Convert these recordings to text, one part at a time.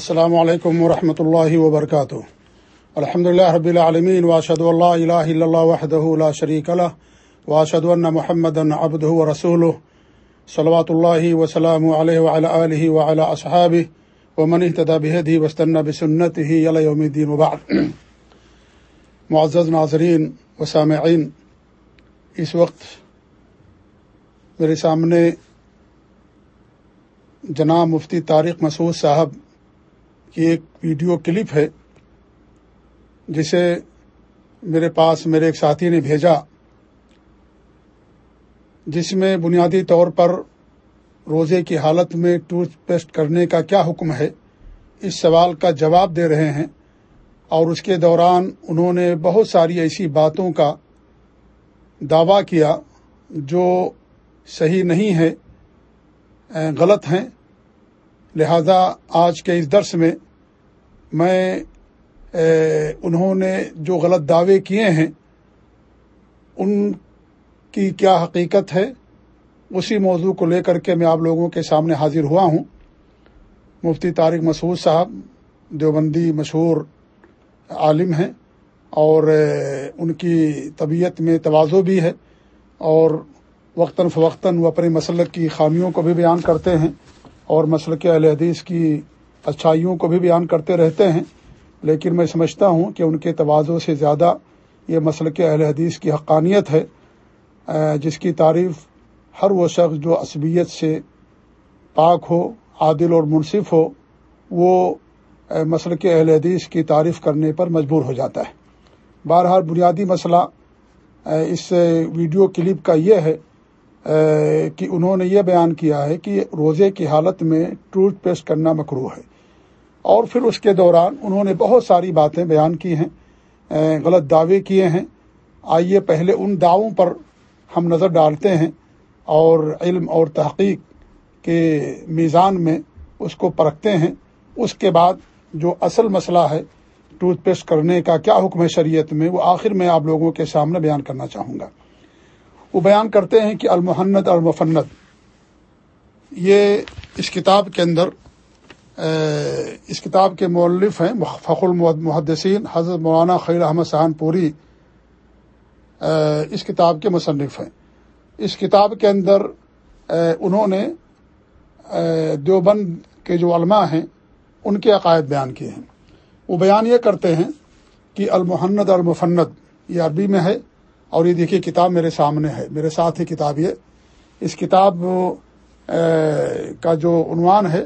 السلام علیکم ورحمۃ اللہ وبرکاتہ۔ الحمد اللہ رب العالمین واشد اللہ الہ الا اللہ وحدہ لا شریک له واشهد ان محمدا عبده ورسوله صلوات الله وسلام عليه وعلى اله وعلى اصحابه ومن اهتدى بهديه واستنى بسنته الى يوم الدين وبعد۔ معزز ناظرین و سامعین، اس وقت میرے سامنے جناب مفتی طارق مسعود صاحب کی ایک ویڈیو کلپ ہے، جسے میرے پاس میرے ایک ساتھی نے بھیجا، جس میں بنیادی طور پر روزے کی حالت میں ٹوتھ پیسٹ کرنے کا کیا حکم ہے، اس سوال کا جواب دے رہے ہیں۔ اور اس کے دوران انہوں نے بہت ساری ایسی باتوں کا دعویٰ کیا جو صحیح نہیں ہے غلط ہیں۔ لہذا آج کے اس درس میں میں انہوں نے جو غلط دعوے کیے ہیں، ان کی کیا حقیقت ہے، اسی موضوع کو لے کر کے میں آپ لوگوں کے سامنے حاضر ہوا ہوں۔ مفتی طارق مسعود صاحب دیوبندی مشہور عالم ہیں اور ان کی طبیعت میں توازو بھی ہے اور وقتاً فوقتاً وہ اپنے مسلک کی خامیوں کو بھی بیان کرتے ہیں۔ اور مسلک اہل حدیث کی اچھائیوں کو بھی بیان کرتے رہتے ہیں، لیکن میں سمجھتا ہوں کہ ان کے توازوں سے زیادہ یہ مسلک اہل حدیث کی حقانیت ہے جس کی تعریف ہر وہ شخص جو عصبیت سے پاک ہو، عادل اور منصف ہو، وہ مسلک اہل حدیث کی تعریف کرنے پر مجبور ہو جاتا ہے۔ بہرحال بنیادی مسئلہ اس ویڈیو کلپ کا یہ ہے کہ انہوں نے یہ بیان کیا ہے کہ روزے کی حالت میں ٹوتھ پیسٹ کرنا مکرو ہے۔ اور پھر اس کے دوران انہوں نے بہت ساری باتیں بیان کی ہیں غلط دعوے کیے ہیں۔ آئیے پہلے ان دعووں پر ہم نظر ڈالتے ہیں اور علم اور تحقیق کے میزان میں اس کو پرکھتے ہیں۔ اس کے بعد جو اصل مسئلہ ہے ٹوتھ پیسٹ کرنے کا کیا حکم ہے شریعت میں، وہ آخر میں آپ لوگوں کے سامنے بیان کرنا چاہوں گا۔ وہ بیان کرتے ہیں کہ المحنت اور مفنت یہ اس کتاب کے اندر اس کتاب کے مولف ہیں فخر المحدثین حضرت مولانا خیر احمد سہان پوری اس کتاب کے مصنف ہیں۔ اس کتاب کے اندر انہوں نے دیوبند کے جو علماء ہیں، ان کے عقائد بیان کیے ہیں۔ وہ بیان یہ کرتے ہیں کہ المحنت اور مفنت یہ عربی میں ہے اور یہ دیکھیے کتاب میرے سامنے ہے، میرے ساتھ ہی کتاب یہ۔ اس کتاب کا جو عنوان ہے،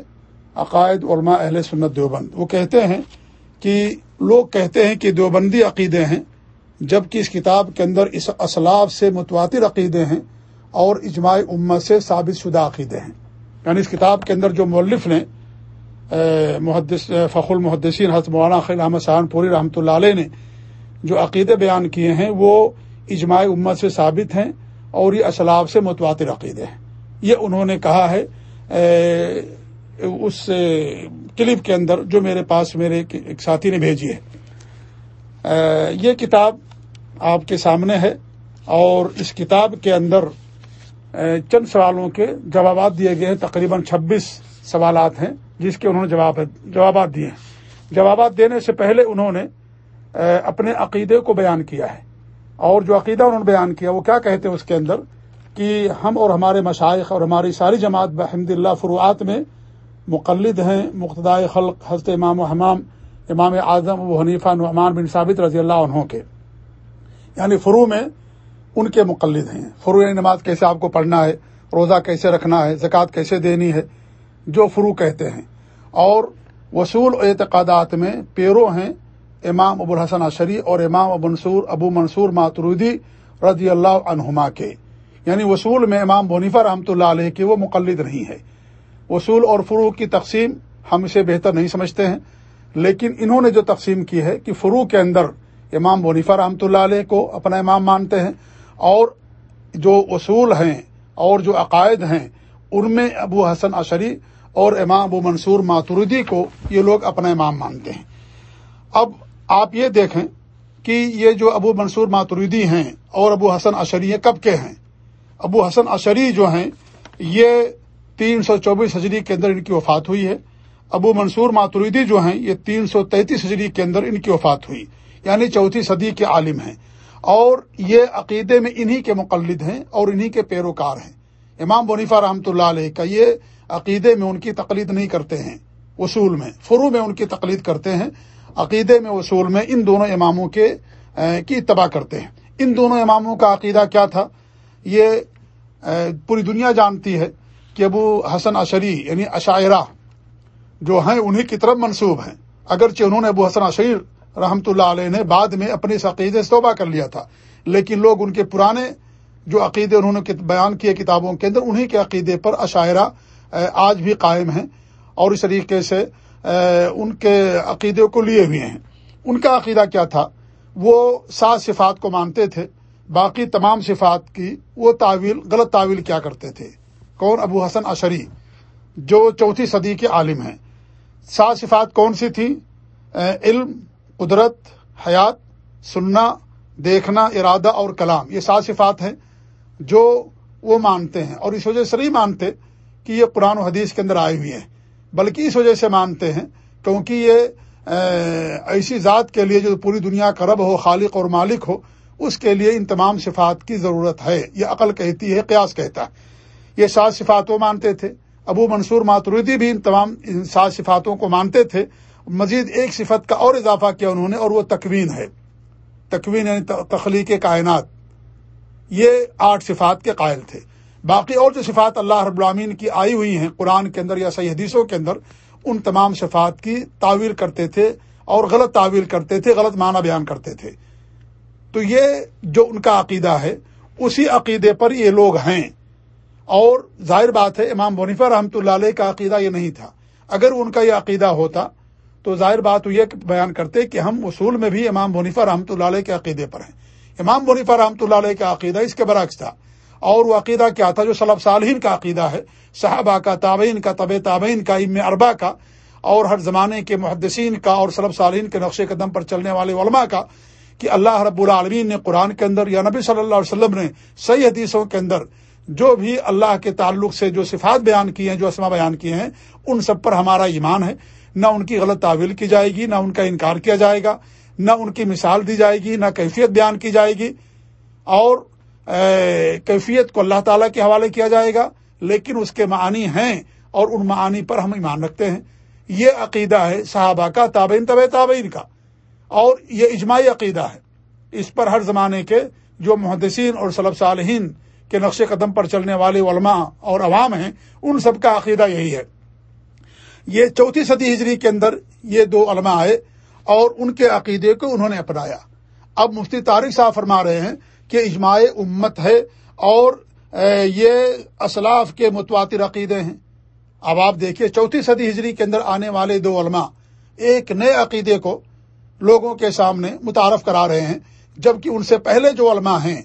عقائد علماء اہل سنت دیوبند۔ وہ کہتے ہیں کہ لوگ کہتے ہیں کہ دیوبندی عقیدے ہیں، جبکہ اس کتاب کے اندر اس اسلاف سے متواتر عقیدے ہیں اور اجماع امت سے ثابت شدہ عقیدے ہیں۔ یعنی اس کتاب کے اندر جو مولف نے محدث فخر المحدثین حضرت مولانا خیل احمد سہان پوری رحمۃ اللہ علیہ نے جو عقیدے بیان کیے ہیں، وہ اجماع امت سے ثابت ہیں اور یہ اسلاب سے متواتر عقیدے ہیں۔ یہ انہوں نے کہا ہے اس کلپ کے اندر جو میرے پاس میرے ایک ساتھی نے بھیجی ہے۔ یہ کتاب آپ کے سامنے ہے اور اس کتاب کے اندر چند سوالوں کے جوابات دیے گئے ہیں، تقریباً چھبیس سوالات ہیں، جس کے انہوں نے جواب، جوابات دیے ہیں۔ جوابات دینے سے پہلے انہوں نے اپنے عقیدے کو بیان کیا ہے۔ اور جو عقیدہ انہوں نے بیان کیا، وہ کیا کہتے ہیں اس کے اندر؟ کہ ہم اور ہمارے مشائق اور ہماری ساری جماعت بحمد اللہ فروعات میں مقلد ہیں مقتدائے خلق، حضرت امام و حمام امام اعظم و حنیفہ، نعمان بن ثابت رضی اللہ عنہ کے۔ یعنی فرو میں ان کے مقلد ہیں۔ فرو یعنی نماز کیسے آپ کو پڑھنا ہے، روزہ کیسے رکھنا ہے، زکوٰۃ کیسے دینی ہے، جو فرو کہتے ہیں۔ اور وصول اعتقادات میں پیرو ہیں امام ابو الحسن عشری اور امام ابو منصور ابو منصور ماترودی رضی اللہ عنہما کے۔ یعنی وصول میں امام بنیفا رحمۃ اللہ علیہ کے وہ مقلد نہیں ہے وصول اور فروغ کی تقسیم ہم اسے بہتر نہیں سمجھتے ہیں، لیکن انہوں نے جو تقسیم کی ہے کہ فروغ کے اندر امام بنیفا رحمۃ اللہ علیہ کو اپنا امام مانتے ہیں اور جو اصول ہیں اور جو عقائد ہیں، ان میں ابو حسن عشری اور امام ابو منصور ماتردی کو یہ لوگ اپنا امام مانتے ہیں۔ اب آپ یہ دیکھیں کہ یہ جو ابو منصور ماتریدی ہیں اور ابو حسن اشری ہیں، کب کے ہیں؟ ابو حسن اشری جو ہیں، یہ تین سو چوبیس ہجری کے اندر ان کی وفات ہوئی ہے۔ ابو منصور ماتوریدی جو ہیں، یہ تین سو تینتیس ہجری کے اندر ان کی وفات ہوئی یعنی چوتھی صدی کے عالم ہیں۔ اور یہ عقیدے میں انہی کے مقلد ہیں اور انہی کے پیروکار ہیں۔ امام بنیفا رحمۃ اللہ علیہ کا یہ عقیدے میں ان کی تقلید نہیں کرتے ہیں، اصول میں، فرو میں ان کی تقلید کرتے ہیں۔ عقیدے میں اصول میں ان دونوں اماموں کے کی اتباع کرتے ہیں۔ ان دونوں اماموں کا عقیدہ کیا تھا؟ یہ پوری دنیا جانتی ہے کہ ابو حسن اشری یعنی عشاعرہ جو ہیں انہیں کی طرف منسوب ہیں۔ اگرچہ انہوں نے ابو حسن اشیر رحمۃ اللہ علیہ نے بعد میں اپنے اس عقیدے سے توبہ کر لیا تھا، لیکن لوگ ان کے پرانے جو عقیدے انہوں نے بیان کیے کتابوں کے اندر انہیں کے عقیدے پر عشاعرہ آج بھی قائم ہیں۔ اور اس طریقے سے ان کے عقیدے کو لیے ہوئے ہیں۔ ان کا عقیدہ کیا تھا؟ وہ سات صفات کو مانتے تھے۔ باقی تمام صفات کی وہ تعویل، غلط تعویل کیا کرتے تھے؟ کون؟ ابو حسن اشری جو چوتھی صدی کے عالم ہیں۔ سات صفات کون سی تھی علم، قدرت، حیات، سننا، دیکھنا، ارادہ اور کلام۔ یہ سات صفات ہیں جو وہ مانتے ہیں۔ اور اس وجہ سے نہیں مانتے کہ یہ قرآن و حدیث کے اندر آئے ہوئے ہیں۔ بلکہ اس وجہ سے مانتے ہیں کیونکہ یہ ایسی ذات کے لیے جو پوری دنیا کا رب ہو، خالق اور مالک ہو، اس کے لیے ان تمام صفات کی ضرورت ہے۔ یہ عقل کہتی ہے، قیاس کہتا ہے۔ یہ سات صفات وہ مانتے تھے۔ ابو منصور ماتردی بھی ان تمام ان سات صفاتوں کو مانتے تھے۔ مزید ایک صفت کا اور اضافہ کیا انہوں نے اور وہ تکوین ہے۔ تکوین یعنی تخلیق کائنات۔ یہ آٹھ صفات کے قائل تھے۔ باقی اور جو صفات اللہ رب العامین کی آئی ہوئی ہیں قرآن کے اندر یا صحیح حدیثوں کے اندر، ان تمام صفات کی تعویل کرتے تھے اور غلط تعویل کرتے تھے، غلط معنی بیان کرتے تھے۔ تو یہ جو ان کا عقیدہ ہے، اسی عقیدے پر یہ لوگ ہیں۔ اور ظاہر بات ہے، امام بنیفا رحمۃ اللہ علیہ کا عقیدہ یہ نہیں تھا۔ اگر ان کا یہ عقیدہ ہوتا، تو ظاہر بات یہ بیان کرتے کہ ہم اصول میں بھی امام بنیفا رحمۃ اللہ علیہ کے عقیدے پر ہیں۔ امام بنیفا رحمۃ اللہ علیہ کا عقیدہ اس کے برعکس تھا۔ اور وہ عقیدہ کیا تھا جو صلب صالحین کا عقیدہ ہے، صحابہ کا، تابعین کا طب تابعین کا ام اربا کا، اور ہر زمانے کے محدثین کا اور صلب صالحین کے نقش قدم پر چلنے والے علماء کا کہ اللہ رب العالمین نے قرآن کے اندر یا نبی صلی اللہ علیہ وسلم نے صحیح حدیثوں کے اندر جو بھی اللہ کے تعلق سے جو صفات بیان کیے ہیں، جو اسما بیان کیے ہیں، ان سب پر ہمارا ایمان ہے۔ نہ ان کی غلط تعویل کی جائے گی، نہ ان کا انکار کیا جائے گا، نہ ان کی مثال دی جائے گی، نہ کیفیت بیان کی جائے گی۔ اور کیفیت کو اللہ تعالیٰ کے حوالے کیا جائے گا، لیکن اس کے معنی ہیں اور ان معانی پر ہم ایمان رکھتے ہیں۔ یہ عقیدہ ہے صحابہ کا، تابعین طب تابعین کا۔ اور یہ اجماعی عقیدہ ہے۔ اس پر ہر زمانے کے جو محدثین اور صلب صالحین کے نقش قدم پر چلنے والے علماء اور عوام ہیں، ان سب کا عقیدہ یہی ہے۔ یہ چوتھی صدی ہجری کے اندر یہ دو علماء آئے اور ان کے عقیدے کو انہوں نے اپنایا۔ اب مفتی طارق صاحب فرما رہے ہیں کہ اجماع امت ہے اور یہ اسلاف کے متواتر عقیدے ہیں۔ اب آپ دیکھیے چوتھی صدی ہجری کے اندر آنے والے دو علماء ایک نئے عقیدے کو لوگوں کے سامنے متعارف کرا رہے ہیں، جبکہ ان سے پہلے جو علماء ہیں،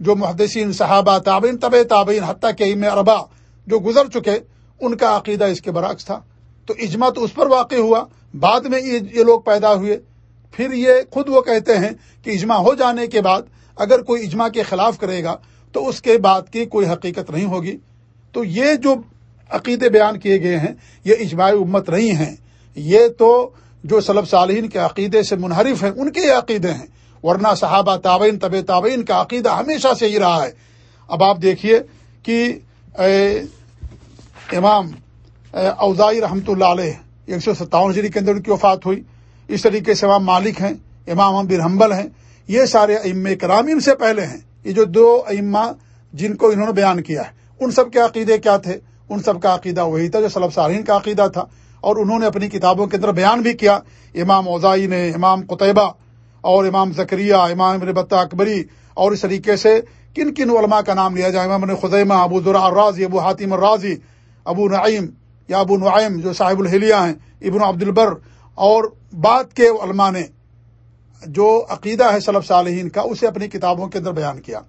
جو محدثین، صحابہ، تابعین طب تابعین، حتیٰ کہ ام اربا جو گزر چکے، ان کا عقیدہ اس کے برعکس تھا۔ تو اجماع تو اس پر واقع ہوا، بعد میں یہ لوگ پیدا ہوئے۔ پھر یہ خود وہ کہتے ہیں کہ اجماع ہو جانے کے بعد اگر کوئی اجماع کے خلاف کرے گا تو اس کے بعد کی کوئی حقیقت نہیں ہوگی۔ تو یہ جو عقیدے بیان کیے گئے ہیں، یہ اجماع امت نہیں ہیں۔ یہ تو جو سلب صالحین کے عقیدے سے منحرف ہیں، ان کے یہ عقیدے ہیں۔ ورنہ صحابہ تابعین طب تابعین کا عقیدہ ہمیشہ سے ہی رہا ہے۔ اب آپ دیکھیے کہ امام اوزائی رحمۃ اللہ علیہ، ایک سو ستاون ہجری کے اندر ان کی وفات ہوئی۔ اس طریقے سے امام مالک ہیں، امام بن حنبل ہیں۔ یہ سارے ام کرام ان سے پہلے ہیں۔ یہ جو دو اما جن کو انہوں نے بیان کیا ہے، ان سب کے عقیدے کیا تھے؟ ان سب کا عقیدہ وہی تھا جو سلب سارین کا عقیدہ تھا۔ اور انہوں نے اپنی کتابوں کے اندر بیان بھی کیا۔ امام اوزائی نے، امام قطبہ اور امام زکریہ امام ابن اکبری اور اس طریقے سے کن کن علماء کا نام لیا جائے؟ امام خزیمہ، ابو ذرا الرازی، ابو حاتم الرازی، ابو نعیم یا ابو نعیم جو صاحب الحلیہ ہیں، ابن عبد البر اور بعد کے علماء نے جو عقیدہ ہے صلب صالحین کا، اسے اپنی کتابوں کے اندر بیان کیا۔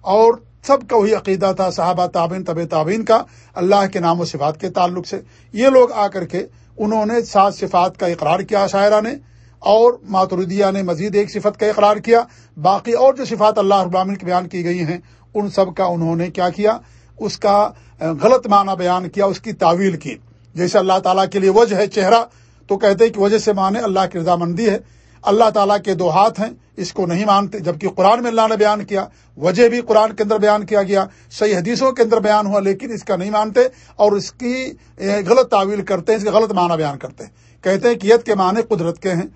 اور سب کا وہی عقیدہ تھا، صحابہ تعبین طب تعبین کا، اللہ کے نام و صفات کے تعلق سے۔ یہ لوگ آ کر کے انہوں نے سات صفات کا اقرار کیا شاعرہ نے، اور ماتردیہ نے مزید ایک صفت کا اقرار کیا۔ باقی اور جو صفات اللہ ابامن کی بیان کی گئی ہیں، ان سب کا انہوں نے کیا کیا؟ اس کا غلط معنی بیان کیا، اس کی تعویل کی۔ جیسے اللہ تعالیٰ کے لیے وجہ ہے چہرہ، تو کہتے ہیں کہ وجہ سے مانے اللہ کی رضامندی ہے۔ اللہ تعالیٰ کے دو ہاتھ ہیں، اس کو نہیں مانتے، جبکہ قرآن میں اللہ نے بیان کیا، وجہ بھی قرآن کے اندر بیان کیا گیا، صحیح حدیثوں کے اندر بیان ہوا، لیکن اس کا نہیں مانتے اور اس کی غلط تعویل کرتے ہیں، اس کا غلط معنی بیان کرتے ہیں۔ کہتے ہیں کہ ید کے معنی قدرت کے ہیں،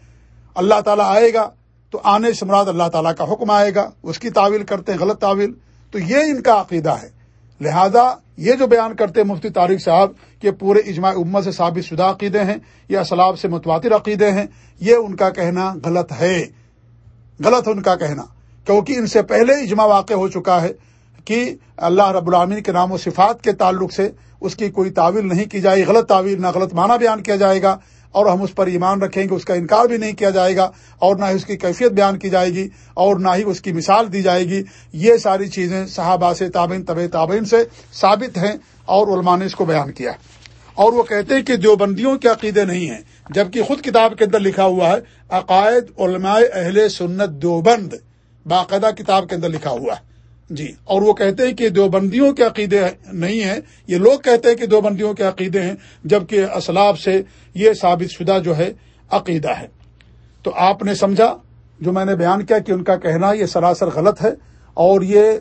اللہ تعالیٰ آئے گا تو آنے سے مراد اللہ تعالیٰ کا حکم آئے گا، اس کی تعویل کرتے ہیں، غلط تعویل۔ تو یہ ان کا عقیدہ ہے۔ لہذا یہ جو بیان کرتے مفتی طارق صاحب کہ پورے اجماع امت سے ثابت شدہ عقیدے ہیں یا اسلاب سے متواتر عقیدے ہیں، یہ ان کا کہنا غلط ہے۔ غلط ان کا کہنا۔ کیونکہ ان سے پہلے اجماع واقع ہو چکا ہے کہ اللہ رب العامین کے نام و صفات کے تعلق سے اس کی کوئی تعویل نہیں کی جائے، غلط تعویل نہ غلط معنی بیان کیا جائے گا۔ اور ہم اس پر ایمان رکھیں گے، اس کا انکار بھی نہیں کیا جائے گا اور نہ ہی اس کی کیفیت بیان کی جائے گی اور نہ ہی اس کی مثال دی جائے گی۔ یہ ساری چیزیں صحابہ سے، تابعین طب تابعین سے ثابت ہیں اور علماء نے اس کو بیان کیا اور وہ کہتے ہیں کہ دیوبندیوں کے عقیدے نہیں ہیں، جبکہ خود کتاب کے اندر لکھا ہوا ہے، عقائد علماء اہل سنت دیوبند، باقاعدہ کتاب کے اندر لکھا ہوا ہے۔ جی اور وہ کہتے ہیں کہ دیوبندیوں کے عقیدے نہیں ہیں۔ یہ لوگ کہتے ہیں کہ دیوبندیوں کے عقیدے ہیں، جبکہ اسلاب سے یہ ثابت شدہ جو ہے، عقیدہ ہے۔ تو آپ نے سمجھا، جو میں نے بیان کیا کہ ان کا کہنا یہ سراسر غلط ہے اور یہ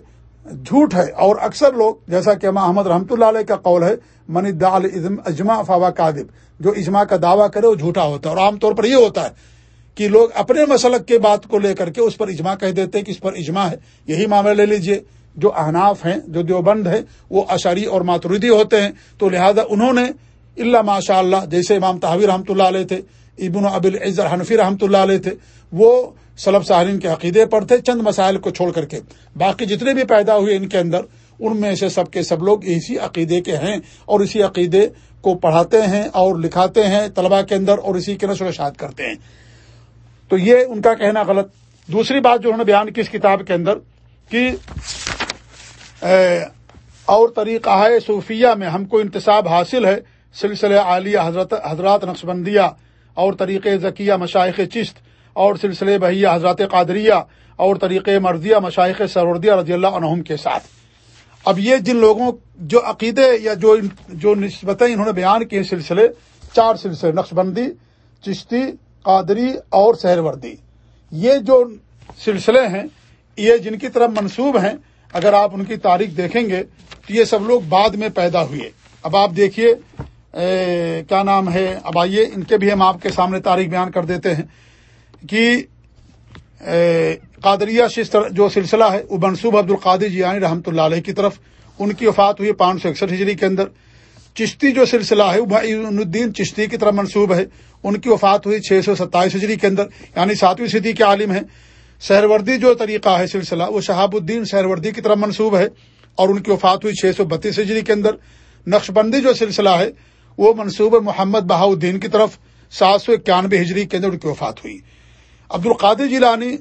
جھوٹ ہے۔ اور اکثر لوگ، جیسا کہ احمد رحمۃ اللہ علیہ کا قول ہے منی دال اجماع فوا کادب جو اجماع کا دعویٰ کرے، وہ جھوٹا ہوتا ہے۔ اور عام طور پر یہ ہوتا ہے کہ لوگ اپنے مسلک کے بات کو لے کر کے اس پر اجماع کہہ دیتے کہ اس پر اجماع ہے۔ یہی معاملہ لے لیجیے۔ جو احناف ہیں، جو دیوبند ہیں، وہ اشاری اور ماتردی ہوتے ہیں۔ تو لہذا انہوں نے اللہ ماشاء اللہ، جیسے امام تحویر رحمۃ اللہ علیہ تھے، ابن ابل عزر حنفی رحمۃ اللہ علیہ تھے، وہ سلب سہارین کے عقیدے پر تھے، چند مسائل کو چھوڑ کر کے۔ باقی جتنے بھی پیدا ہوئے ان کے اندر، ان میں سے سب کے سب لوگ اسی عقیدے کے ہیں اور اسی عقیدے کو پڑھاتے ہیں اور لکھاتے ہیں، طلباء کے اندر اور اسی کے نشر و اشاعت کرتے ہیں۔ تو یہ ان کا کہنا غلط۔ دوسری بات جو انہوں نے بیان کی اس کتاب کے اندر، کہ اور طریقہ ہے صوفیہ میں ہم کو انتصاب حاصل ہے، سلسلہ عالیہ حضرت، حضرات نقشبندیہ، اور طریقے ذکیہ مشائق چست اور سلسلے بہیہ حضرات قادریہ، اور طریقے مرضیہ مشائق سروردیہ رضی اللہ عنہم کے ساتھ۔ اب یہ جن لوگوں جو عقیدے یا جو جو نسبتیں انہوں نے بیان کیے سلسلے، چار سلسلے، نقشبندی، چشتی قادری اور سہروردی۔ یہ جو سلسلے ہیں، یہ جن کی طرف منسوب ہیں، اگر آپ ان کی تاریخ دیکھیں گے، تو یہ سب لوگ بعد میں پیدا ہوئے۔ اب آپ دیکھیے کیا نام ہے؟ اب آئیے، ان کے بھی ہم آپ کے سامنے تاریخ بیان کر دیتے ہیں کہ قادریہ شستر جو سلسلہ ہے، وہ منصوب عبد القادر جیانی رحمۃ اللہ علیہ کی طرف، ان کی وفات ہوئی پانچ سو اکسٹھ ہجری کے اندر۔ چشتی جو سلسلہ ہے، وہ الدین چشتی کی طرف منصوب ہے۔ ان کی وفات ہوئی چھ سو ستائیس ہجری کے اندر یعنی ساتویں صدی کے عالم ہیں سہروردی جو طریقہ ہے سلسلہ، وہ شہاب الدین سہروردی کی طرف منصوب ہے اور ان کی وفات ہوئی چھ سو بتیس ہجری کے اندر۔ نقش بندی جو سلسلہ ہے، وہ منصوب محمد بہاؤدین کی طرف۔ سات سو اکیانوے ہجری کے اندر ان کی وفات ہوئی۔ عبد القادر جیلانی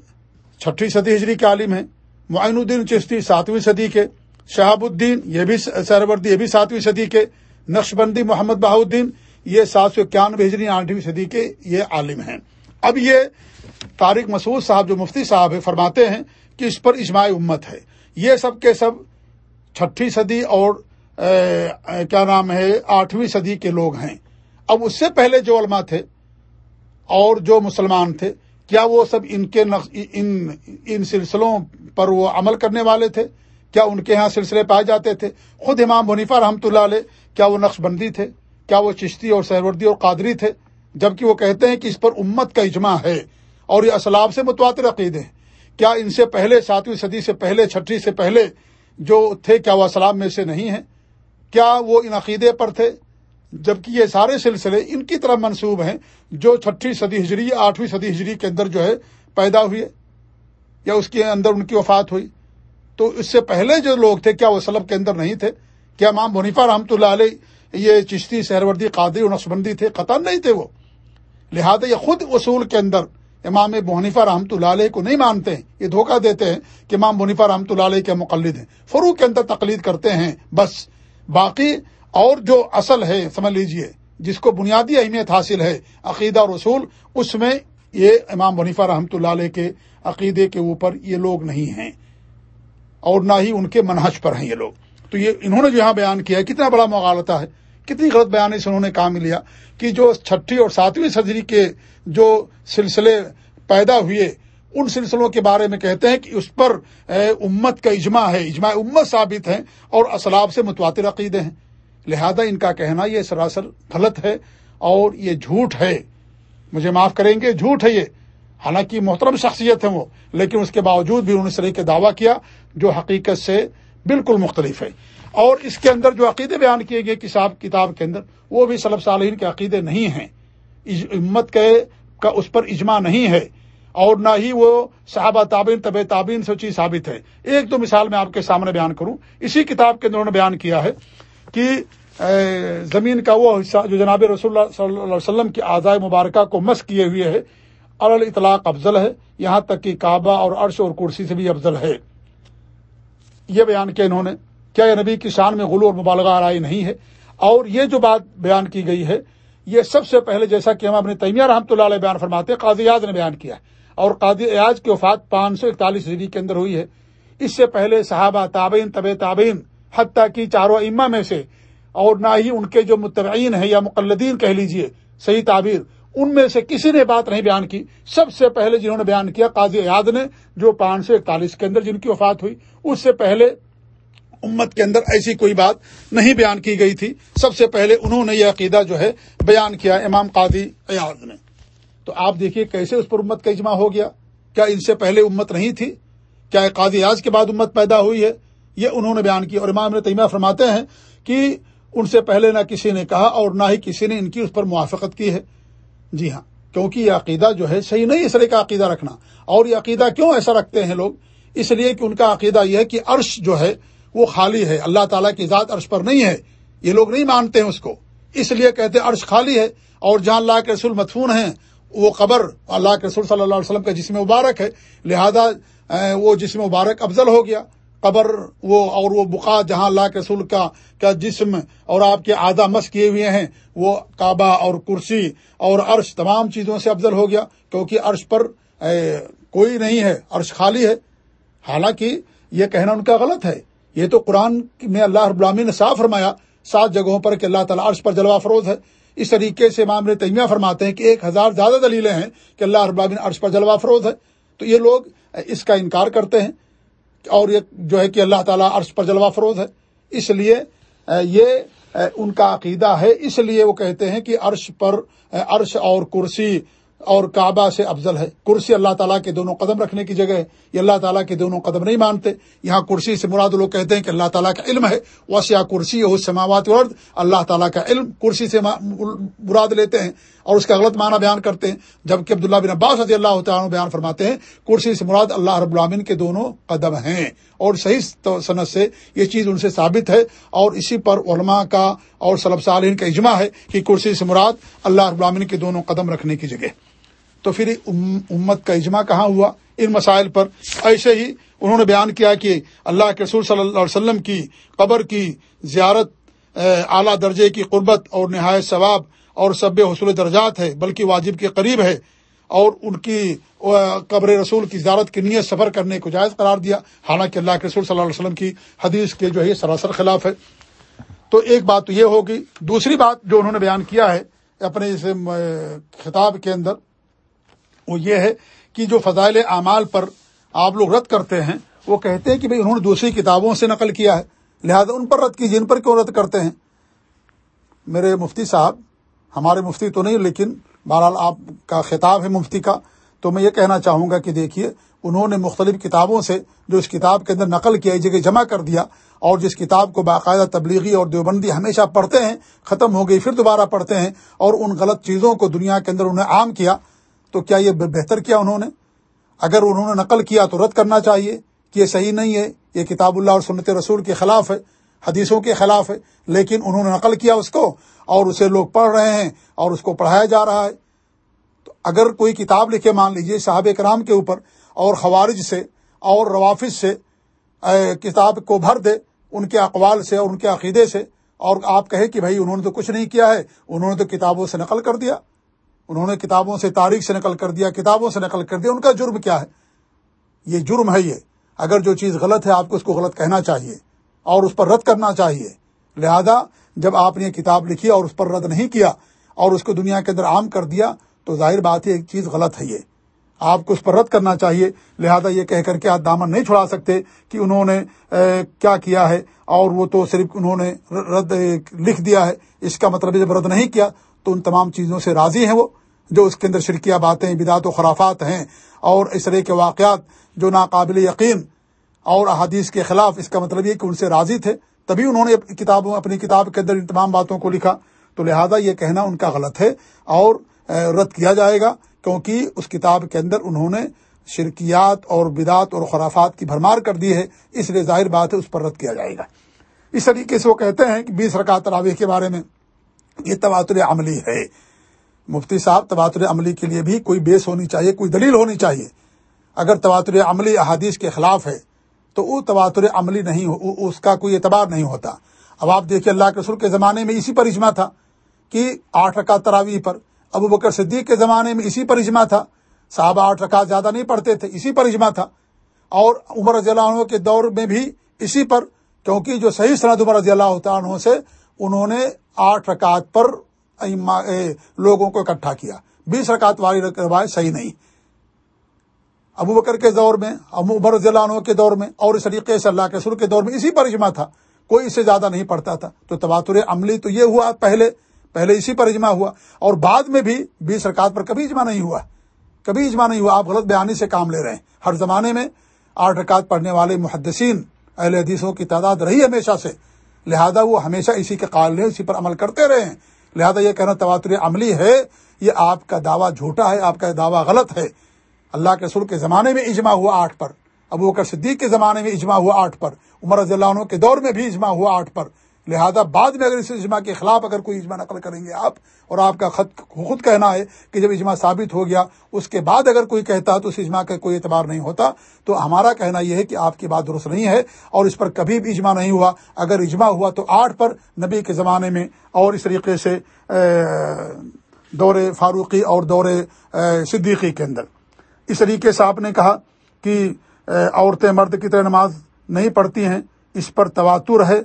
چھٹی صدی ہجری کے عالم ہیں معین الدین چشتی ساتویں صدی کے۔ شہاب الدین یہ بھی سہروردی، یہ بھی ساتویں صدی کے۔ نقش بندی محمد بہاؤدین یہ سات سو اکیانوے ہجری آٹھویں صدی کے یہ عالم ہیں۔ اب یہ طارق مسعود صاحب جو مفتی صاحب ہے فرماتے ہیں کہ اس پر اجماع امت ہے۔ یہ سب کے سب چھٹی صدی اور کیا نام ہے، آٹھویں صدی کے لوگ ہیں۔ اب اس سے پہلے جو علماء تھے اور جو مسلمان تھے، کیا وہ سب ان کے ان ان سلسلوں پر وہ عمل کرنے والے تھے؟ کیا ان کے ہاں سلسلے پائے جاتے تھے؟ خود امام منیفا رحمۃ اللہ علیہ کیا وہ نقش بندی تھے؟ کیا وہ چشتی اور سہروردی اور قادری تھے؟ جبکہ وہ کہتے ہیں کہ اس پر امت کا اجماع ہے اور یہ اسلاب سے متواتر عقید ہیں۔ کیا ان سے پہلے، ساتویں صدی سے پہلے چھٹی سے پہلے جو تھے، کیا وہ اسلام میں سے نہیں ہیں؟ کیا وہ ان عقیدے پر تھے؟ جبکہ یہ سارے سلسلے ان کی طرف منسوب ہیں جو چھٹی صدی ہجری، آٹھویں صدی ہجری کے اندر جو ہے پیدا ہوئے یا اس کے اندر ان کی وفات ہوئی۔ تو اس سے پہلے جو لوگ تھے، کیا وہ سلب کے اندر نہیں تھے؟ کیا مام منیفا رحمۃ اللہ علیہ یہ چشتی، سہروردی، قادری اور نقشبندی تھے؟ قطر نہیں تھے وہ۔ لہذا یہ خود اصول کے اندر امام بنیفہ رحمۃ اللہ علیہ کو نہیں مانتے ہیں۔ یہ دھوکہ دیتے ہیں کہ امام بنیفہ رحمۃ اللہ علیہ کے مقلد ہیں۔ فروغ کے اندر تقلید کرتے ہیں، بس۔ باقی اور جو اصل ہے، سمجھ لیجیے، جس کو بنیادی اہمیت حاصل ہے، عقیدہ اور اصول، اس میں یہ امام بنیفہ رحمۃ اللہ علیہ کے عقیدے کے اوپر یہ لوگ نہیں ہیں۔ اور نہ ہی ان کے منحج پر ہیں یہ لوگ۔ تو یہ انہوں نے جو یہاں بیان کیا ہے، کتنا بڑا مغالطہ ہے، کتنی غلط بیانی سے انہوں نے کام لیا کہ جو چھٹی اور ساتویں صدری کے جو سلسلے پیدا ہوئے، ان سلسلوں کے بارے میں کہتے ہیں کہ اس پر امت کا اجماع ہے، اجماع امت ثابت ہے اور اسلاب سے متواتر عقیدے ہیں۔ لہذا ان کا کہنا یہ سراسر غلط ہے اور یہ جھوٹ ہے۔ مجھے معاف کریں گے، جھوٹ ہے یہ۔ حالانکہ محترم شخصیت ہے وہ، لیکن اس کے باوجود بھی انہوں نے اس طرح کے دعویٰ کیا جو حقیقت سے بالکل مختلف ہے۔ اور اس کے اندر جو عقیدے بیان کیے گئے کتاب کتاب کے اندر، وہ بھی صلب صالحین کے عقیدے نہیں ہیں۔ امت کے کا اس پر اجماع نہیں ہے۔ اور نہ ہی وہ صحابہ تعبین طب تعبین سے چیز ثابت ہے۔ ایک دو مثال میں آپ کے سامنے بیان کروں۔ اسی کتاب کے اندر انہوں نے بیان کیا ہے کہ زمین کا وہ حصہ جو جناب رسول اللہ صلی اللہ علیہ وسلم کی آزائے مبارکہ کو مس کیے ہوئے ہے۔ اطلاق افضل ہے۔ یہاں تک کہ کعبہ اور عرش اور کرسی سے بھی افضل ہے۔ یہ بیان کیا انہوں نے، کیا یہ نبی کی شان میں غلو اور مبالغہ آرائی نہیں ہے؟ اور یہ جو بات بیان کی گئی ہے، یہ سب سے پہلے جیسا کہ ہم اپنے تیمیہ رحمۃ اللہ علیہ بیان فرماتے قاضی اعظ نے بیان کیا اور قاضی اعاز کی وفات پانچ سو اکتالیس ڈگری کے اندر ہوئی ہے۔ اس سے پہلے صحابہ تابعین طب تابعین، حتیٰ کی چاروں اما میں سے، اور نہ ہی ان کے جو متبعین ہیں یا مقلدین کہہ لیجیے، صحیح تعبیر۔ ان میں سے کسی نے بات نہیں بیان کی۔ سب سے پہلے جنہوں نے بیان کیا، قاضی اعاد نے، جو پانچ سو اکتالیس کے اندر جن کی وفات ہوئی، اس سے پہلے امت کے اندر ایسی کوئی بات نہیں بیان کی گئی تھی۔ سب سے پہلے انہوں نے یہ عقیدہ جو ہے بیان کیا امام قاضی ایاز نے۔ تو آپ دیکھیے کیسے اس پر امت کا اجماع ہو گیا۔ کیا ان سے پہلے امت نہیں تھی؟ کیا قاضی اعاز کے بعد امت پیدا ہوئی ہے؟ یہ انہوں نے بیان کیا اور امام نے تیمہ فرماتے ہیں کہ ان سے پہلے نہ کسی نے کہا اور نہ ہی کسی نے ان کی اس پر موافقت کی ہے۔ جی ہاں کیونکہ یہ عقیدہ جو ہے صحیح نہیں اس طرح کا عقیدہ رکھنا۔ اور یہ عقیدہ کیوں ایسا رکھتے ہیں لوگ؟ اس لیے کہ ان کا عقیدہ یہ ہے کہ عرش جو ہے وہ خالی ہے، اللہ تعالیٰ کی ذات عرش پر نہیں ہے۔ یہ لوگ نہیں مانتے ہیں اس کو۔ اس لیے کہتے ہیں عرش خالی ہے۔ اور جہاں اللہ کے رسول مدفون ہیں، وہ قبر اللہ کے رسول صلی اللہ علیہ وسلم کا جسم مبارک ہے۔ لہذا وہ جسم مبارک افضل ہو گیا۔ قبر، وہ اور وہ بقا جہاں اللہ کے رسول کا کا جسم اور آپ کے آدھا مس کیے ہوئے ہیں، وہ کعبہ اور کرسی اور عرش تمام چیزوں سے افضل ہو گیا، کیونکہ عرش پر کوئی نہیں ہے، عرش خالی ہے۔ حالانکہ یہ کہنا ان کا غلط ہے۔ یہ تو قرآن میں اللہ رب العامی نے صاف فرمایا، سات جگہوں پر کہ اللہ تعالیٰ عرش پر جلوہ فروز ہے۔ اس طریقے سے امام تیمیہ فرماتے ہیں کہ ایک ہزار زیادہ دلیلیں ہیں کہ اللہ رب العالمین عرش پر جلوہ فروز ہے۔ تو یہ لوگ اس کا انکار کرتے ہیں۔ اور یہ جو ہے کہ اللہ تعالیٰ عرش پر جلوہ فروز ہے۔ اس لیے یہ ان کا عقیدہ ہے۔ اس لیے وہ کہتے ہیں کہ عرش پر عرش اور کرسی اور کعبہ سے افضل ہے۔ کرسی اللہ تعالیٰ کے دونوں قدم رکھنے کی جگہ ہے۔ یہ اللہ تعالیٰ کے دونوں قدم نہیں مانتے۔ یہاں کرسی سے مراد لوگ کہتے ہیں کہ اللہ تعالیٰ کا علم ہے۔ وسیع کرسی ہو سماوات ورد اللہ تعالیٰ کا علم کرسی سے مراد لیتے ہیں۔ اور اس کا غلط معنی بیان کرتے ہیں، جبکہ عبداللہ بن عباس رضی اللہ تعالیٰ بیان فرماتے ہیں، کرسی سے مراد اللہ رب العامن کے دونوں قدم ہیں۔ اور صحیح صنعت سے یہ چیز ان سے ثابت ہے۔ اور اسی پر علماء کا اور صلب صالحین کا اجماع ہے کہ کرسی سے مراد اللہ رب العامن کے دونوں قدم رکھنے کی جگہ۔ تو پھر امت کا اجماع کہاں ہوا؟ ان مسائل پر ایسے ہی انہوں نے بیان کیا کہ اللہ کے رسول صلی اللہ علیہ وسلم کی قبر کی زیارت اعلیٰ درجے کی قربت اور نہایت ثواب اور سب حصول درجات ہے، بلکہ واجب کے قریب ہے۔ اور ان کی قبر رسول کی زیارت کی نیت سفر کرنے کو جائز قرار دیا۔ حالانکہ اللہ کے رسول صلی اللہ علیہ وسلم کی حدیث کے جو ہے سراسر خلاف ہے۔ تو ایک بات تو یہ ہوگی۔ دوسری بات جو انہوں نے بیان کیا ہے اپنے اس خطاب کے اندر، وہ یہ ہے کہ جو فضائل اعمال پر آپ لوگ رد کرتے ہیں، وہ کہتے ہیں کہ بھئی انہوں نے دوسری کتابوں سے نقل کیا ہے۔ لہذا ان پر رد کی جن پر کیوں رد کرتے ہیں؟ میرے مفتی صاحب ہمارے مفتی تو نہیں، لیکن بہرحال آپ کا خطاب ہے مفتی کا، تو میں یہ کہنا چاہوں گا کہ دیکھیے، انہوں نے مختلف کتابوں سے جو اس کتاب کے اندر نقل کیا جگہ جمع کر دیا اور جس کتاب کو باقاعدہ تبلیغی اور دیوبندی ہمیشہ پڑھتے ہیں، ختم ہو گئی، پھر دوبارہ پڑھتے ہیں اور ان غلط چیزوں کو دنیا کے اندر انہیں عام کیا، تو کیا یہ بہتر کیا انہوں نے؟ اگر انہوں نے نقل کیا تو رد کرنا چاہیے کہ یہ صحیح نہیں ہے، یہ کتاب اللہ اور سنت رسول کے خلاف ہے حدیثوں کے خلاف ہے، لیکن انہوں نے نقل کیا اس کو اور اسے لوگ پڑھ رہے ہیں اور اس کو پڑھایا جا رہا ہے۔ تو اگر کوئی کتاب لکھے، مان لیجیے صحابہ کرام کے اوپر اور خوارج سے اور روافظ سے کتاب کو بھر دے ان کے اقوال سے اور ان کے عقیدے سے اور آپ کہیں کہ بھائی انہوں نے تو کچھ نہیں کیا ہے، انہوں نے تو کتابوں سے نقل کر دیا۔ انہوں نے کتابوں سے تاریخ سے نقل کر دیا، کتابوں سے نقل کر دیا۔ ان کا جرم کیا ہے؟ یہ جرم ہے یہ۔ اگر جو چیز غلط ہے، آپ کو اس کو غلط کہنا چاہیے۔ اور اس پر رد کرنا چاہیے۔ لہذا جب آپ نے یہ کتاب لکھی اور اس پر رد نہیں کیا اور اس کو دنیا کے اندر عام کر دیا، تو ظاہر بات ہے ایک چیز غلط ہے یہ۔ آپ کو اس پر رد کرنا چاہیے۔ لہذا یہ کہہ کر کے آپ دامن نہیں چھڑا سکتے کہ انہوں نے کیا کیا ہے۔ اور وہ تو صرف انہوں نے رد لکھ دیا ہے۔ اس کا مطلب جب رد نہیں کیا، تو ان تمام چیزوں سے راضی ہیں وہ، جو اس کے اندر شرکیہ باتیں، بدعت و خرافات ہیں۔ اور اس طرح کے واقعات جو ناقابل یقین اور احادیث کے خلاف اس کا مطلب یہ کہ ان سے راضی تھے، تبھی انہوں نے کتابوں، اپنی کتاب کے اندر ان تمام باتوں کو لکھا۔ تو لہذا یہ کہنا ان کا غلط ہے اور رد کیا جائے گا کیونکہ اس کتاب کے اندر انہوں نے شرکیات اور بدعت اور خرافات کی بھرمار کر دی ہے، اس لیے ظاہر بات ہے اس پر رد کیا جائے گا۔ اس طریقے سے وہ کہتے ہیں کہ بیس رکعت تراویح کے بارے میں یہ تواتر عملی ہے۔ مفتی صاحب، تواتر عملی کے لیے بھی کوئی بیس ہونی چاہیے، کوئی دلیل ہونی چاہیے۔ اگر تواتر عملی احادیث کے خلاف ہے تو وہ تواتر عملی نہیں ہو اس کا کوئی اعتبار نہیں ہوتا۔ اب آپ دیکھیے اللہ کے رسول کے زمانے میں اسی پر اجماع تھا کہ آٹھ رکعت تراویح پر۔ ابو بکر صدیق کے زمانے میں اسی پر اجماع تھا۔ صحابہ آٹھ رکعت زیادہ نہیں پڑھتے تھے، اسی پر اجماع تھا۔ اور عمر رضی اللہ عنہ کے دور میں بھی اسی پر، کیونکہ جو صحیح سند عمر رضی اللہ عنہ سے، انہوں نے آٹھ رکعت پر لوگوں کو اکٹھا کیا۔ بیس رکعت والی روایت صحیح نہیں۔ ابو بکر کے دور میں عمر رضی اللہ عنہ کے دور میں، اور اس طریقے سے اللہ کے سر کے دور میں اسی پر اجماع تھا۔ کوئی اس سے زیادہ نہیں پڑتا تھا۔ تو تباتر عملی تو یہ ہوا پہلے پہلے اسی پر اجماع ہوا۔ اور بعد میں بھی بیس رکعت پر کبھی اجماع نہیں ہوا۔ کبھی اجماع نہیں ہوا۔ آپ غلط بیانی سے کام لے رہے ہیں۔ ہر زمانے میں آٹھ رکعت پڑھنے والے محدثین، اہل حدیثوں کی تعداد رہی ہمیشہ سے۔ لہذا وہ ہمیشہ اسی کے قابل اسی پر عمل کرتے رہے ہیں۔ لہذا یہ کہنا تواتر عملی ہے، یہ آپ کا دعویٰ جھوٹا ہے، آپ کا دعویٰ غلط ہے۔ اللہ کے سر کے زمانے میں اجماع ہوا آٹھ پر، ابو بکر صدیق کے زمانے میں اجماع ہوا آٹھ پر، عمر رضی اللہ عنہ کے دور میں بھی اجماع ہوا آٹھ پر۔ لہذا بعد میں اگر اس اجماع کے خلاف اگر کوئی اجماع نقل کریں گے آپ اور آپ کا خط خود کہنا ہے کہ جب اجماع ثابت ہو گیا، اس کے بعد اگر کوئی کہتا تو اس اجماع کا کوئی اعتبار نہیں ہوتا۔ تو ہمارا کہنا یہ ہے کہ آپ کی بات درست نہیں ہے اور اس پر کبھی بھی اجماع نہیں ہوا۔ اگر اجماع ہوا تو آٹھ پر نبی کے زمانے میں اور اس طریقے سے دور فاروقی اور دور صدیقی کے اندر۔ اس طریقے سے آپ نے کہا کہ عورتیں مرد کی طرح نماز نہیں پڑھتی ہیں، اس پر تواتر ہے۔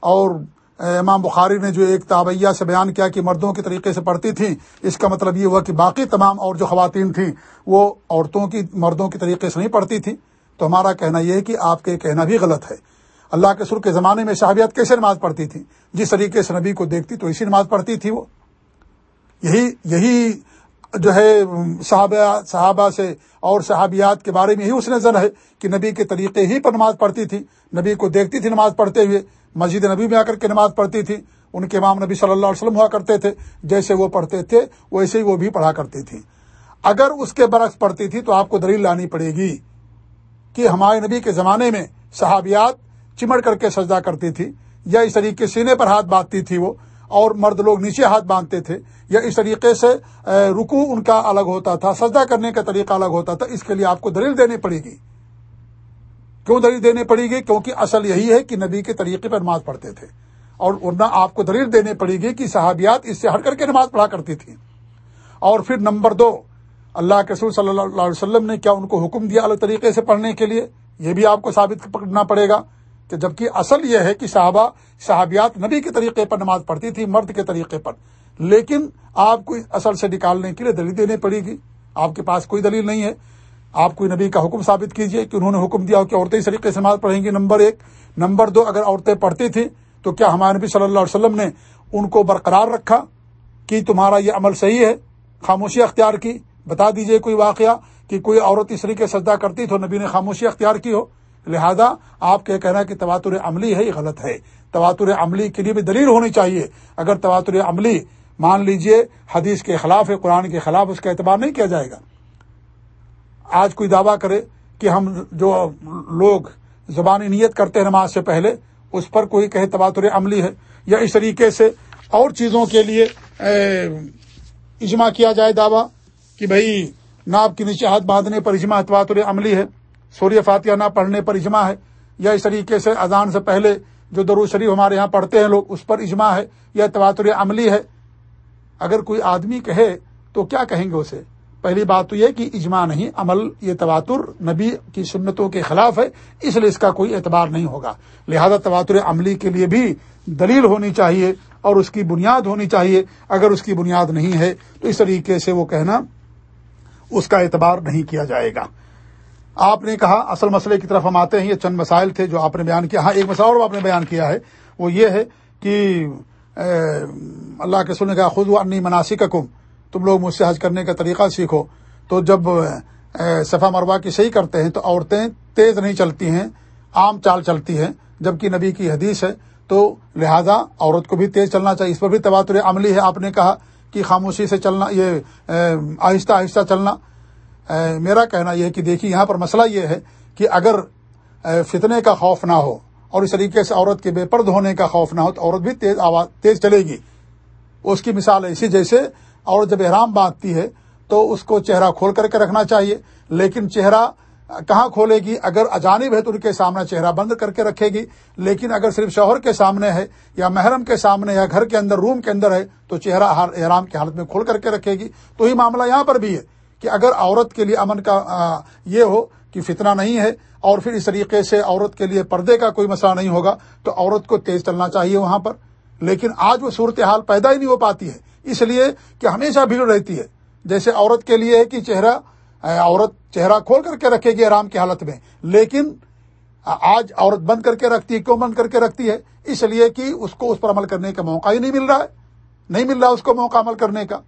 اور امام بخاری نے جو ایک تابعیہ سے بیان کیا کہ مردوں کے طریقے سے پڑھتی تھیں، اس کا مطلب یہ ہوا کہ باقی تمام اور جو خواتین تھیں، وہ عورتوں کی، مردوں کے طریقے سے نہیں پڑھتی تھیں۔ تو ہمارا کہنا یہ ہے کہ آپ کے کہنا بھی غلط ہے۔ اللہ کے سر کے زمانے میں صحابیات کیسے نماز پڑھتی تھیں؟ جس طریقے سے نبی کو دیکھتی تو اسی نماز پڑھتی تھی وہ۔ یہی یہی جو ہے، صحابہ صحابہ سے اور صحابیات کے بارے میں ہی اس نظر ہے کہ نبی کے طریقے ہی پر نماز پڑھتی تھی۔ نبی کو دیکھتی تھی نماز پڑھتے ہوئے، مسجد نبی میں آ کر کے نماز پڑھتی تھی۔ ان کے امام نبی صلی اللہ علیہ وسلم ہوا کرتے تھے، جیسے وہ پڑھتے تھے، ویسے ہی وہ بھی پڑھا کرتی تھی اگر اس کے برعکس پڑھتی تھی تو آپ کو دلیل لانی پڑے گی کہ ہمارے نبی کے زمانے میں صحابیات چمڑ کر کے سجدہ کرتی تھی یا اس طریقے سینے پر ہاتھ باندھتی تھی وہ۔ اور مرد لوگ نیچے ہاتھ باندھتے تھے یا اس طریقے سے رکو ان کا الگ ہوتا تھا، سجدہ کرنے کا طریقہ الگ ہوتا تھا، اس کے لیے آپ کو دلیل دینی پڑے گی۔ کیوں دلیل دینی پڑے گی؟ کیونکہ اصل یہی ہے کہ نبی کے طریقے پر نماز پڑھتے تھے۔ اور ورنہ آپ کو دلیل دینی پڑے گی کہ صحابیات اس سے ہٹ کر کے نماز پڑھا کرتی تھی اور پھر نمبر دو، اللہ کے رسول صلی اللہ علیہ وسلم نے کیا ان کو حکم دیا الگ طریقے سے پڑھنے کے لیے؟ یہ بھی آپ کو ثابت کرنا پڑے گا۔ کہ جبکہ اصل یہ ہے کہ صحابہ صحابیات نبی کے طریقے پر نماز پڑھتی تھی مرد کے طریقے پر۔ لیکن آپ کو اصل سے نکالنے کے لیے دلیل دینی پڑے گی؟ آپ کے پاس کوئی دلیل نہیں ہے۔ آپ کوئی نبی کا حکم ثابت کیجیے کہ انہوں نے حکم دیا کہ عورتیں اس طریقے سے نماز پڑھیں گی۔ نمبر ایک۔ نمبر دو، اگر عورتیں پڑھتی تھیں تو کیا ہمارے نبی صلی اللہ علیہ وسلم نے ان کو برقرار رکھا کہ تمہارا یہ عمل صحیح ہے؟ خاموشی اختیار کی۔ بتا دیجیے کوئی واقعہ کہ کوئی عورت اس طریقے سجدہ کرتی تو نبی نے خاموشی اختیار کی ہو؟ لہذا آپ کے کہنا کہ تواتر عملی ہے، یہ غلط ہے۔ تواتر عملی کے لیے بھی دلیل ہونی چاہیے۔ اگر تواتر عملی مان لیجیے، حدیث کے خلاف ہے، قرآن کے خلاف اس کا اعتبار نہیں کیا جائے گا۔ آج کوئی دعویٰ کرے کہ ہم جو لوگ زبانی نیت کرتے ہیں نماز سے پہلے، اس پر کوئی کہے تباتر عملی ہے۔ یا اس طریقے سے اور چیزوں کے لیے اجماع کیا جائے دعویٰ کہ بھائی ناپ کی نیچے ہاتھ باندھنے پر اجماع تواتر عملی ہے۔ سوریہ فاتحہ نہ پڑھنے پر اجماع ہے۔ یا اس طریقے سے اذان سے پہلے جو درو شریف ہمارے یہاں پڑھتے ہیں لوگ، اس پر اجماع ہے، یا تواتر عملی ہے۔ اگر کوئی آدمی کہے تو کیا کہیں گے اسے؟ پہلی بات تو یہ کہ اجماع نہیں، عمل یہ تواتر نبی کی سنتوں کے خلاف ہے، اس لیے اس کا کوئی اعتبار نہیں ہوگا۔ لہذا تواتر عملی کے لیے بھی دلیل ہونی چاہیے اور اس کی بنیاد ہونی چاہیے۔ اگر اس کی بنیاد نہیں ہے تو اس طریقے سے وہ کہنا، اس کا اعتبار نہیں کیا جائے گا۔ آپ نے کہا اصل مسئلے کی طرف ہم آتے ہیں، یہ چند مسائل تھے جو آپ نے بیان کیا۔ ہاں ایک مسئلہ اور آپ نے بیان کیا ہے۔ وہ یہ ہے کہ اللہ کے سننے کا خود و انی مناسب تم لوگ مجھ سے حج کرنے کا طریقہ سیکھو۔ تو جب صفا مروا کی صحیح کرتے ہیں تو عورتیں تیز نہیں چلتی ہیں، عام چال چلتی ہیں۔ جبکہ نبی کی حدیث ہے، تو لہذا عورت کو بھی تیز چلنا چاہیے۔ اس پر بھی تواتر عملی ہے۔ آپ نے کہا کہ خاموشی سے چلنا، یہ آہستہ آہستہ چلنا۔ میرا کہنا یہ ہے کہ دیکھیے، یہاں پر مسئلہ یہ ہے کہ اگر فتنے کا خوف نہ ہو اور اس طریقے سے عورت کے بے پرد ہونے کا خوف نہ ہو تو عورت بھی تیز آواز، تیز چلے گی۔ اس کی مثال ایسی، جیسے اور جب احرام باندھتی ہے تو اس کو چہرہ کھول کر کے رکھنا چاہیے، لیکن چہرہ کہاں کھولے گی؟ اگر اجانب ہے تو ان کے سامنے چہرہ بند کر کے رکھے گی، لیکن اگر صرف شوہر کے سامنے ہے یا محرم کے سامنے یا گھر کے اندر، روم کے اندر ہے تو چہرہ احرام کی حالت میں کھول کر کے رکھے گی۔ تو ہی معاملہ یہاں پر بھی ہے۔ کہ اگر عورت کے لیے امن کا یہ ہو کہ فتنہ نہیں ہے اور پھر اس طریقے سے عورت کے لیے پردے کا کوئی مسئلہ نہیں ہوگا، تو عورت کو تیز چلنا چاہیے وہاں پر۔ لیکن آج وہ صورتحال پیدا ہی نہیں ہو پاتی ہے، اس لیے کہ ہمیشہ بھیڑ رہتی ہے۔ جیسے عورت کے لیے ہے کہ چہرہ عورت چہرہ کھول کر کے رکھے گی آرام کی حالت میں، لیکن آج عورت بند کر کے رکھتی ہے، کیوں بند کر کے رکھتی ہے؟ اس لیے کہ اس کو اس پر عمل کرنے کا موقع ہی نہیں مل رہا ہے۔ نہیں مل رہا اس کو موقع عمل کرنے کا۔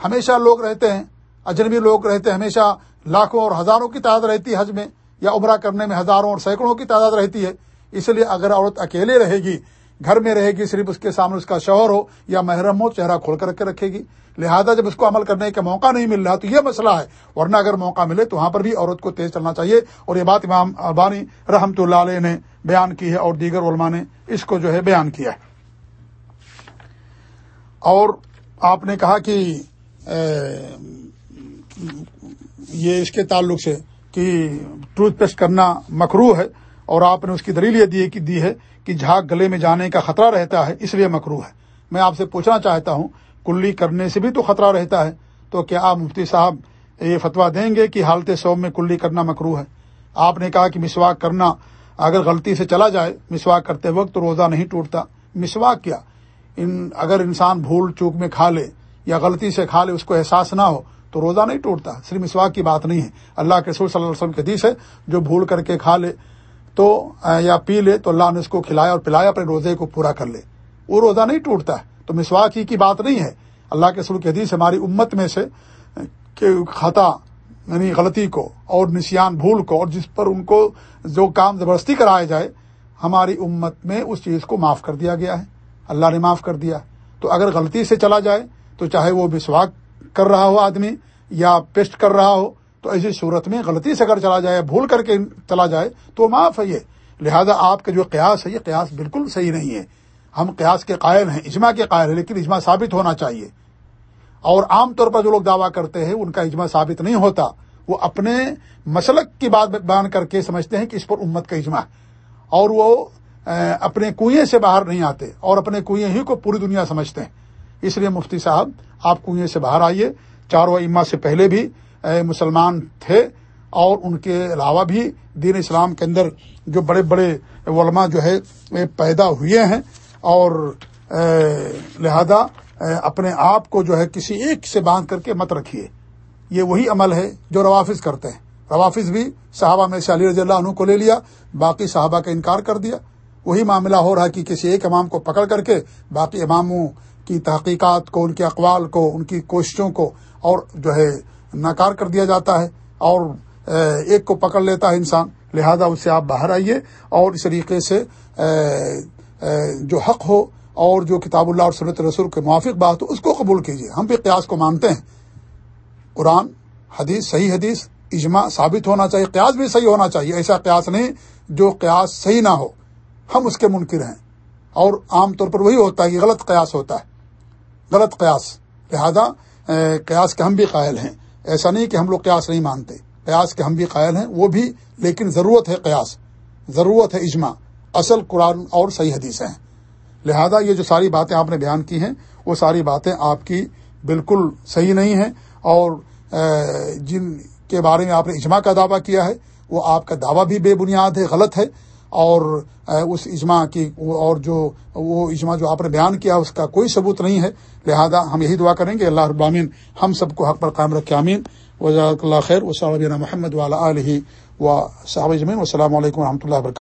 ہمیشہ لوگ رہتے ہیں اجنبی لوگ رہتے ہمیشہ لاکھوں اور ہزاروں کی تعداد رہتی ہے حج میں، یا عمرہ کرنے میں ہزاروں اور سینکڑوں کی تعداد رہتی ہے۔ اس لیے اگر عورت اکیلے رہے گی، گھر میں رہے گی، صرف اس کے سامنے اس کا شوہر ہو، یا محرم ہو، چہرہ کھول کر کے رکھے گی۔ لہذا جب اس کو عمل کرنے کا موقع نہیں مل رہا، تو یہ مسئلہ ہے۔ ورنہ اگر موقع ملے، تو وہاں پر بھی عورت کو تیز چلنا چاہیے۔ اور یہ بات امام ابانی رحمت اللہ علیہ نے بیان کی ہے، اور دیگر علماء نے اس کو جو ہے بیان کیا ہے۔ اور آپ نے کہا کہ یہ اس کے تعلق سے کہ ٹوتھ پیسٹ کرنا مکرو ہے اور آپ نے اس کی دلیل یہ دی ہے کہ جھاگ گلے میں جانے کا خطرہ رہتا ہے، اس لیے مکرو ہے۔ میں آپ سے پوچھنا چاہتا ہوں، کلی کرنے سے بھی تو خطرہ رہتا ہے، تو کیا آپ مفتی صاحب یہ فتویٰ دیں گے کہ حالت سوم میں کلی کرنا مکرو ہے؟ آپ نے کہا کہ مسواک کرنا اگر غلطی سے چلا جائے مسواک کرتے وقت تو روزہ نہیں ٹوٹتا۔ مسواک کیا؟ ان اگر انسان بھول چوک میں کھا لے یا غلطی سے کھا لے، اس کو احساس نہ ہو تو روزہ نہیں ٹوٹتا، صرف مسواک کی بات نہیں ہے۔ اللہ کے رسول صلی اللہ علیہ وسلم کے حدیث ہے، جو بھول کر کے کھا لے تو یا پی لے تو اللہ نے اس کو کھلایا اور پلایا، اپنے روزے کو پورا کر لے۔ وہ روزہ نہیں ٹوٹتا ہے۔ تو مسواک ہی کی بات نہیں ہے۔ اللہ کے رسول کے حدیث ہماری امت میں سے، کہ خطا یعنی غلطی کو اور نسیان بھول کو اور جس پر ان کو جو کام زبردستی کرایا جائے، ہماری امت میں اس چیز کو معاف کر دیا گیا ہے۔ اللہ نے معاف کر دیا۔ تو اگر غلطی سے چلا جائے، تو چاہے وہ مسواک کر رہا ہو آدمی یا پیسٹ کر رہا ہو، تو ایسی صورت میں غلطی سے اگر چلا جائے، بھول کر کے چلا جائے، تو معاف ہے یہ۔ لہذا آپ کا جو قیاس ہے، یہ قیاس بالکل صحیح نہیں ہے۔ ہم قیاس کے قائل ہیں، اجماع کے قائل ہیں، لیکن اجماع ثابت ہونا چاہیے۔ اور عام طور پر جو لوگ دعویٰ کرتے ہیں، ان کا اجماع ثابت نہیں ہوتا۔ وہ اپنے مسلک کی بات بیان کر کے سمجھتے ہیں کہ اس پر امت کا اجماع ہے۔ اور وہ اپنے کنویں سے باہر نہیں آتے اور اپنے کنویں ہی کو پوری دنیا سمجھتے ہیں۔ اس لیے مفتی صاحب، آپ کنویں سے باہر آئیے۔ چاروں اما سے پہلے بھی مسلمان تھے اور ان کے علاوہ بھی دین اسلام کے اندر جو بڑے بڑے علماء جو ہے پیدا ہوئے ہیں۔ اور لہذا اپنے آپ کو جو ہے، کسی ایک سے باندھ کر کے مت رکھیے۔ یہ وہی عمل ہے جو روافظ کرتے ہیں۔ روافظ بھی صحابہ میں سے علی رضی اللہ عنہ کو لے لیا، باقی صحابہ کا انکار کر دیا۔ وہی معاملہ ہو رہا کہ کسی ایک امام کو پکڑ کر کے باقی اماموں کی تحقیقات کو، ان کے اقوال کو، ان کی کوششوں کو اور جو ہے ناکار کر دیا جاتا ہے اور ایک کو پکڑ لیتا ہے انسان۔ لہذا اس سے آپ باہر آئیے اور اس طریقے سے جو حق ہو اور جو کتاب اللہ اور سنت رسول کے موافق بات ہو، اس کو قبول کیجیے ہم بھی قیاس کو مانتے ہیں۔ قرآن، حدیث، صحیح حدیث، اجماع ثابت ہونا چاہیے، قیاس بھی صحیح ہونا چاہیے، ایسا قیاس نہیں جو قیاس صحیح نہ ہو۔ ہم اس کے منکر ہیں اور عام طور پر وہی ہوتا ہے کہ غلط قیاس ہوتا ہے۔ غلط قیاس۔ لہذا قیاس کے ہم بھی قائل ہیں۔ ایسا نہیں کہ ہم لوگ قیاس نہیں مانتے۔ قیاس کے ہم بھی قائل ہیں، وہ بھی، لیکن ضرورت ہے قیاس۔ ضرورت ہے اجماع۔ اصل قرآن اور صحیح حدیث ہیں۔ لہذا، یہ جو ساری باتیں آپ نے بیان کی ہیں، وہ ساری باتیں آپ کی بالکل صحیح نہیں ہیں۔ اور جن کے بارے میں آپ نے اجماع کا دعویٰ کیا ہے، وہ آپ کا دعویٰ بھی بے بنیاد ہے، غلط ہے۔ اور اس اجماع کی، اور جو، وہ اجماع جو آپ نے بیان کیا، اس کا کوئی ثبوت نہیں ہے۔ لہذا ہم یہی دعا کریں گے، اللہ ابامین ہم سب کو حق پر قائم رکھے امین وزاک اللہ خیر و صاحب محمد والا علیہ و صحابہ جمین و السلام علیکم و رحمۃ اللہ وبرکاتہ۔